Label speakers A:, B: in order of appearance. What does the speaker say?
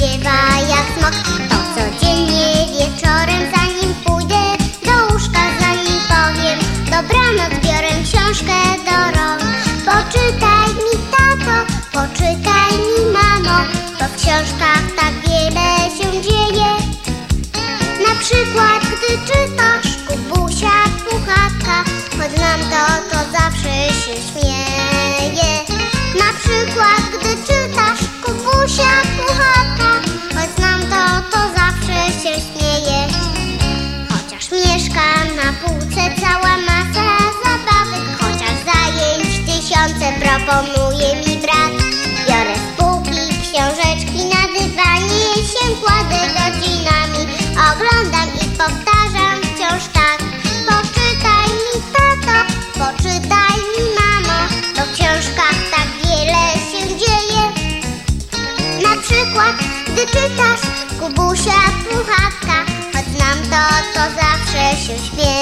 A: nazywa jak smok. To codziennie wieczorem zanim pójdę do łóżka Zanim powiem dobranoc biorę książkę do rąk. Poczytaj mi tato, poczytaj mi mamo Bo w książkach tak wiele się dzieje. Na przykład gdy czytasz na półce cała masa zabawek Chociaż zajęć tysiące proponuje mi brat. Biorę z półki książeczki na dywanie się kładę godzinami. Oglądam i powtarzam wciąż tak. Poczytaj mi tato, poczytaj mi mamo Bo w książkach tak wiele się dzieje. Na przykład, gdy czytasz Kubusia pucha subscribe.